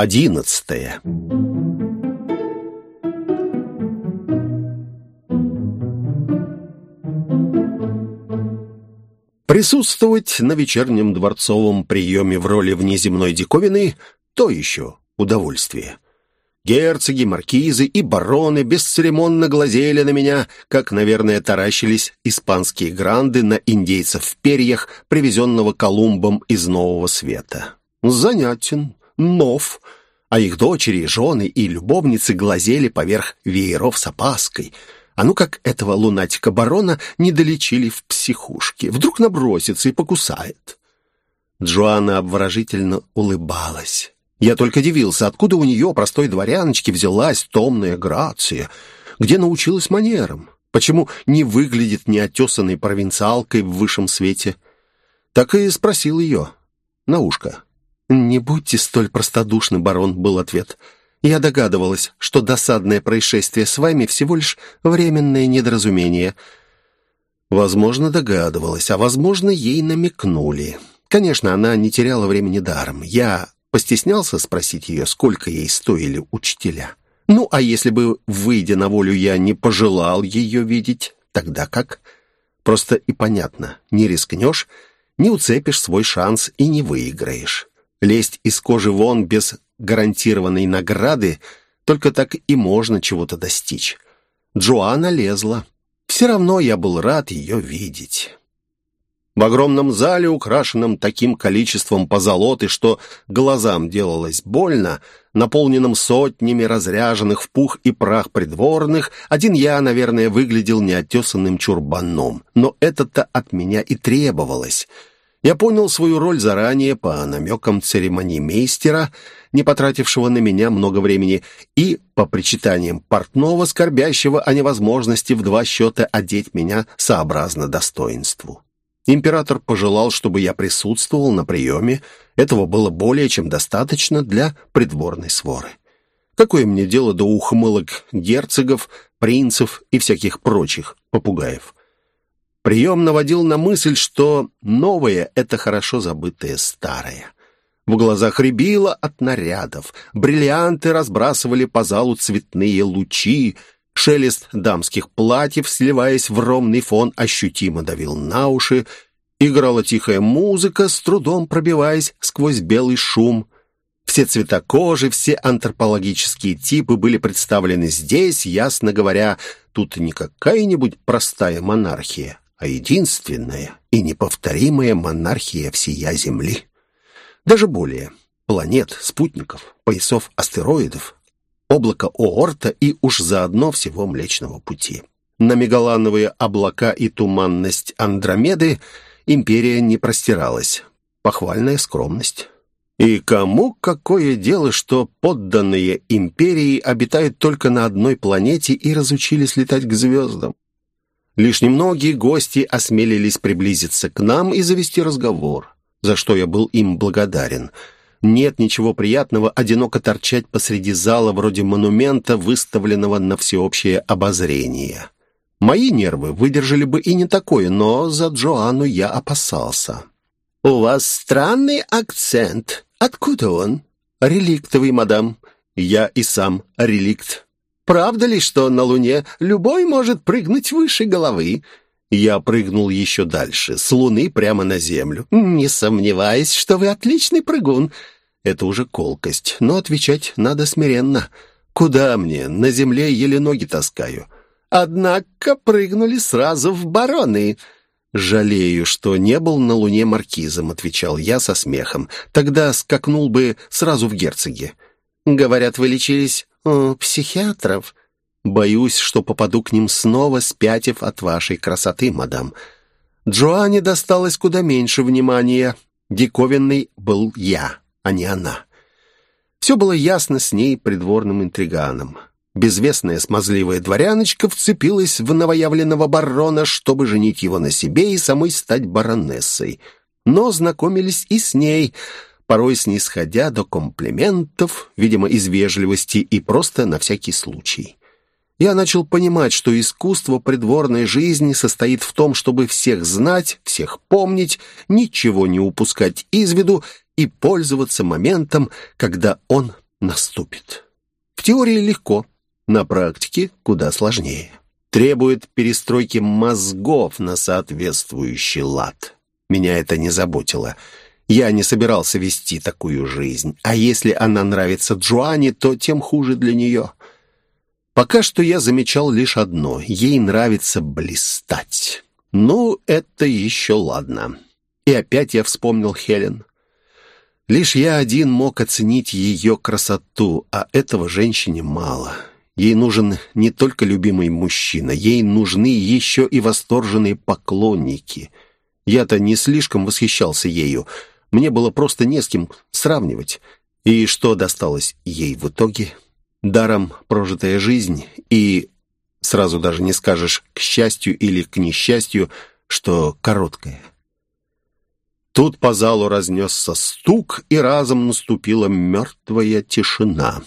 Одиннадцатое. Присутствовать на вечернем дворцовом приеме в роли внеземной диковины – то еще удовольствие. Герцоги, маркизы и бароны бесцеремонно глазели на меня, как, наверное, таращились испанские гранды на индейцев в перьях, привезенного Колумбом из Нового Света. Занятен, нов, а их дочери, жены и любовницы глазели поверх вееров с опаской. А ну как этого лунатика-барона не долечили в психушке. Вдруг набросится и покусает. Джоанна обворожительно улыбалась. Я только дивился, откуда у нее, простой дворяночки, взялась томная грация, где научилась манерам, почему не выглядит неотесанной провинциалкой в высшем свете. Так и спросил ее на ушко. «Не будьте столь простодушны, барон», — был ответ. «Я догадывалась, что досадное происшествие с вами всего лишь временное недоразумение». Возможно, догадывалась, а возможно, ей намекнули. Конечно, она не теряла времени даром. Я постеснялся спросить ее, сколько ей стоили учителя. Ну, а если бы, выйдя на волю, я не пожелал ее видеть, тогда как? Просто и понятно, не рискнешь, не уцепишь свой шанс и не выиграешь. Лезть из кожи вон без гарантированной награды только так и можно чего-то достичь. Джоанна лезла. Все равно я был рад ее видеть. В огромном зале, украшенном таким количеством позолоты, что глазам делалось больно, наполненном сотнями разряженных в пух и прах придворных, один я, наверное, выглядел неотесанным чурбаном. Но это-то от меня и требовалось — я понял свою роль заранее по намекам церемонимейстера, не потратившего на меня много времени, и по причитаниям портного, скорбящего о невозможности в два счета одеть меня сообразно достоинству. Император пожелал, чтобы я присутствовал на приеме. Этого было более чем достаточно для придворной своры. Какое мне дело до ухмылок герцогов, принцев и всяких прочих попугаев? Прием наводил на мысль, что новое — это хорошо забытое старое. В глазах рябило от нарядов, бриллианты разбрасывали по залу цветные лучи, шелест дамских платьев, сливаясь в ровный фон, ощутимо давил на уши, играла тихая музыка, с трудом пробиваясь сквозь белый шум. Все цвета кожи, все антропологические типы были представлены здесь, ясно говоря, тут не какая-нибудь простая монархия, а единственная и неповторимая монархия всея Земли. Даже более. Планет, спутников, поясов астероидов, облако Оорта и уж заодно всего Млечного Пути. На мегалановые облака и туманность Андромеды империя не простиралась. Похвальная скромность. И кому какое дело, что подданные империи обитают только на одной планете и разучились летать к звездам? Лишь немногие гости осмелились приблизиться к нам и завести разговор, за что я был им благодарен. Нет ничего приятного одиноко торчать посреди зала вроде монумента, выставленного на всеобщее обозрение. Мои нервы выдержали бы и не такое, но за Джоанну я опасался. «У вас странный акцент. Откуда он?» «Реликтовый, мадам. Я и сам реликт». Правда ли, что на Луне любой может прыгнуть выше головы?» Я прыгнул еще дальше, с Луны прямо на Землю. «Не сомневаюсь, что вы отличный прыгун». Это уже колкость, но отвечать надо смиренно. «Куда мне? На Земле еле ноги таскаю». «Однако прыгнули сразу в бароны». «Жалею, что не был на Луне маркизом», — отвечал я со смехом. «Тогда скакнул бы сразу в герцоге». «Говорят, вы лечились психиатров. Боюсь, что попаду к ним снова, спятив от вашей красоты, мадам. Джоанне досталось куда меньше внимания. Диковинный был я, а не она. Все было ясно с ней придворным интриганом. Безвестная смазливая дворяночка вцепилась в новоявленного барона, чтобы женить его на себе и самой стать баронессой. Но знакомились и с ней — порой снисходя до комплиментов, видимо, из вежливости и просто на всякий случай. Я начал понимать, что искусство придворной жизни состоит в том, чтобы всех знать, всех помнить, ничего не упускать из виду и пользоваться моментом, когда он наступит. В теории легко, на практике куда сложнее. Требует перестройки мозгов на соответствующий лад. Меня это не заботило. Я не собирался вести такую жизнь. А если она нравится Джоанне, то тем хуже для нее. Пока что я замечал лишь одно. Ей нравится блистать. Ну, это еще ладно. И опять я вспомнил Хелен. Лишь я один мог оценить ее красоту, а этого женщине мало. Ей нужен не только любимый мужчина, ей нужны еще и восторженные поклонники. Я-то не слишком восхищался ею, мне было просто не с кем сравнивать. И что досталось ей в итоге? Даром прожитая жизнь и, сразу даже не скажешь, к счастью или к несчастью, что короткая. Тут по залу разнесся стук, и разом наступила мертвая тишина.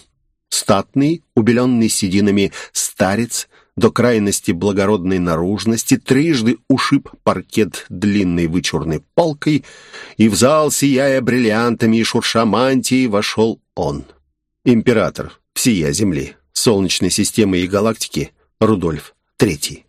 Статный, убеленный сединами старец, до крайности благородной наружности, трижды ушиб паркет длинной вычурной палкой, и в зал, сияя бриллиантами и шурша мантии, вошел он. Император всея Земли, Солнечной системы и галактики Рудольф III.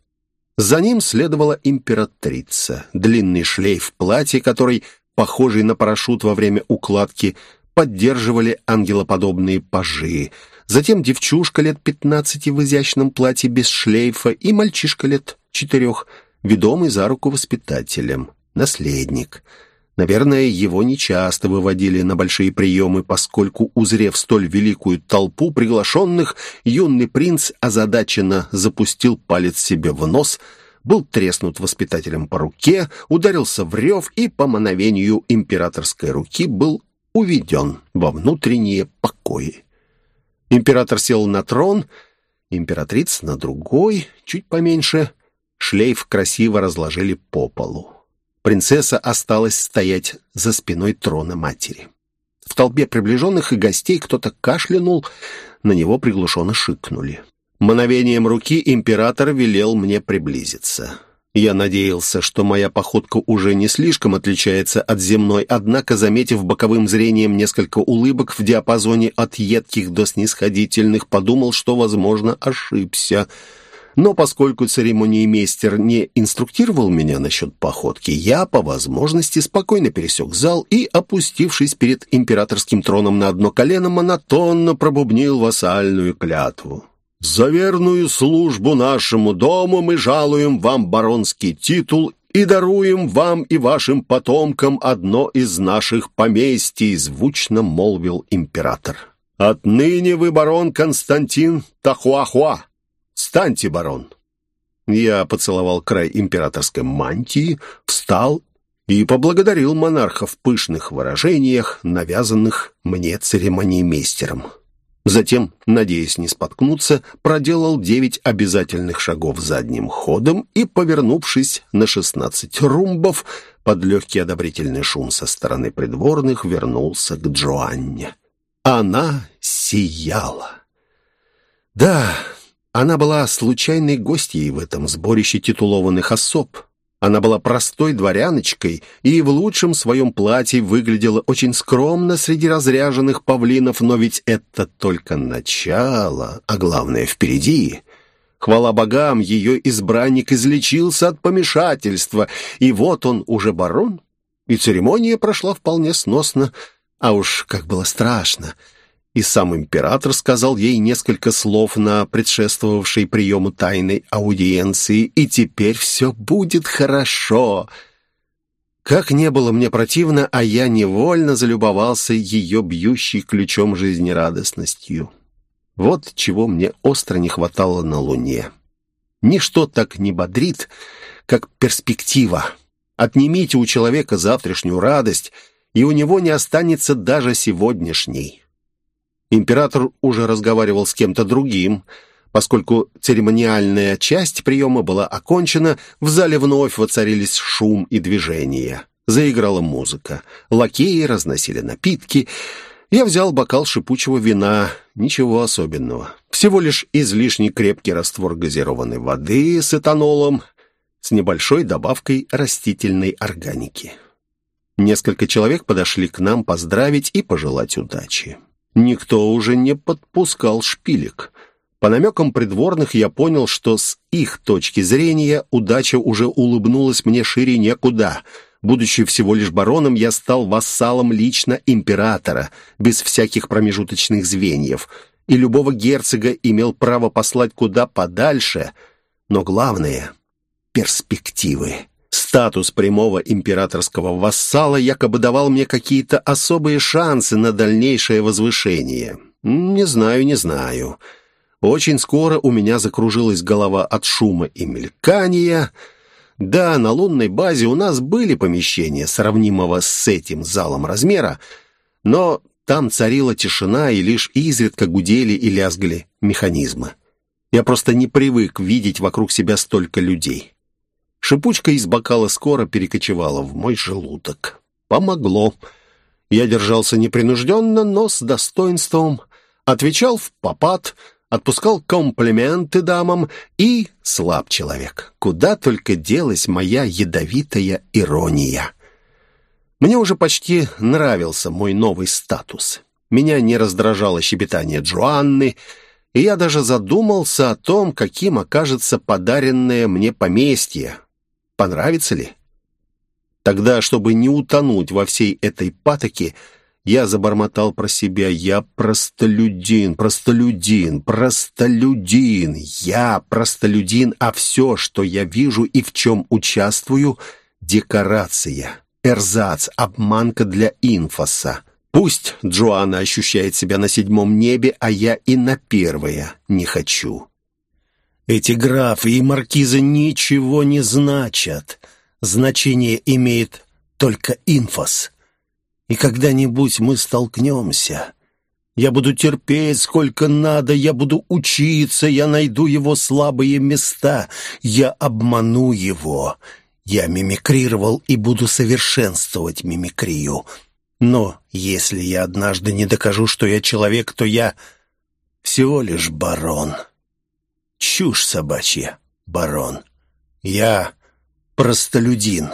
За ним следовала императрица. Длинный шлейф платья, который, похожий на парашют во время укладки, поддерживали ангелоподобные пажи. Затем девчушка лет пятнадцати в изящном платье без шлейфа и мальчишка лет четырех, ведомый за руку воспитателем. Наследник. Наверное, его нечасто выводили на большие приемы, поскольку, узрев столь великую толпу приглашенных, юный принц озадаченно запустил палец себе в нос, был треснут воспитателем по руке, ударился в рев и, по мановению императорской руки, был уведен во внутренние покои. Император сел на трон, императрица на другой, чуть поменьше, шлейф красиво разложили по полу. Принцесса осталась стоять за спиной трона матери. В толпе приближенных и гостей кто-то кашлянул, на него приглушенно шикнули. Мановением руки император велел мне приблизиться. Я надеялся, что моя походка уже не слишком отличается от земной, однако, заметив боковым зрением несколько улыбок в диапазоне от едких до снисходительных, подумал, что, возможно, ошибся — но поскольку церемониймейстер не инструктировал меня насчет походки, я, по возможности, спокойно пересек зал и, опустившись перед императорским троном на одно колено, монотонно пробубнил вассальную клятву. «За верную службу нашему дому мы жалуем вам баронский титул и даруем вам и вашим потомкам одно из наших поместий», звучно молвил император. «Отныне вы барон Константин Тахуахуа, Встаньте, барон!» Я поцеловал край императорской мантии, встал и поблагодарил монарха в пышных выражениях, навязанных мне церемониймейстером. Затем, надеясь не споткнуться, проделал девять обязательных шагов задним ходом и, повернувшись на шестнадцать румбов, под легкий одобрительный шум со стороны придворных, вернулся к Джоанне. Она сияла. Да, она была случайной гостьей в этом сборище титулованных особ. Она была простой дворяночкой и в лучшем своем платье выглядела очень скромно среди разряженных павлинов, но ведь это только начало, а главное впереди. Хвала богам, ее избранник излечился от помешательства, и вот он уже барон. И церемония прошла вполне сносно, а уж как было страшно — и сам император сказал ей несколько слов на предшествовавшей приему тайной аудиенции, и теперь все будет хорошо. Как не было мне противно, а я невольно залюбовался ее бьющей ключом жизнерадостностью. Вот чего мне остро не хватало на Луне. Ничто так не бодрит, как перспектива. Отнимите у человека завтрашнюю радость, и у него не останется даже сегодняшней. Император уже разговаривал с кем-то другим. Поскольку церемониальная часть приема была окончена, в зале вновь воцарились шум и движение. Заиграла музыка. Лакеи разносили напитки. Я взял бокал шипучего вина. Ничего особенного. Всего лишь излишне крепкий раствор газированной воды с этанолом с небольшой добавкой растительной органики. Несколько человек подошли к нам поздравить и пожелать удачи. Никто уже не подпускал шпилек. По намекам придворных я понял, что с их точки зрения удача уже улыбнулась мне шире некуда. Будучи всего лишь бароном, я стал вассалом лично императора, без всяких промежуточных звеньев, и любого герцога имел право послать куда подальше. Но главное — перспективы. Статус прямого императорского вассала якобы давал мне какие-то особые шансы на дальнейшее возвышение. Не знаю, не знаю. Очень скоро у меня закружилась голова от шума и мелькания. Да, на лунной базе у нас были помещения, сравнимого с этим залом размера, но там царила тишина, и лишь изредка гудели и лязгали механизмы. Я просто не привык видеть вокруг себя столько людей. Шипучка из бокала скоро перекочевала в мой желудок. Помогло. Я держался непринужденно, но с достоинством, отвечал в попад — отпускал комплименты дамам и слаб человек. Куда только делась моя ядовитая ирония. Мне уже почти нравился мой новый статус. Меня не раздражало щебетание Джоанны, и я даже задумался о том, каким окажется подаренное мне поместье. Понравится ли? Тогда, чтобы не утонуть во всей этой патоке, я забормотал про себя. Я простолюдин, простолюдин, простолюдин. Я простолюдин, а все, что я вижу и в чем участвую — декорация, эрзац, обманка для инфоса. Пусть Джоанна ощущает себя на седьмом небе, а я и на первое не хочу. Эти графы и маркизы ничего не значат. Значение имеет только инфос. И когда-нибудь мы столкнемся. Я буду терпеть сколько надо, я буду учиться, я найду его слабые места, я обману его. Я мимикрировал и буду совершенствовать мимикрию. Но если я однажды не докажу, что я человек, то я всего лишь барон. Чушь собачья, барон. Я простолюдин,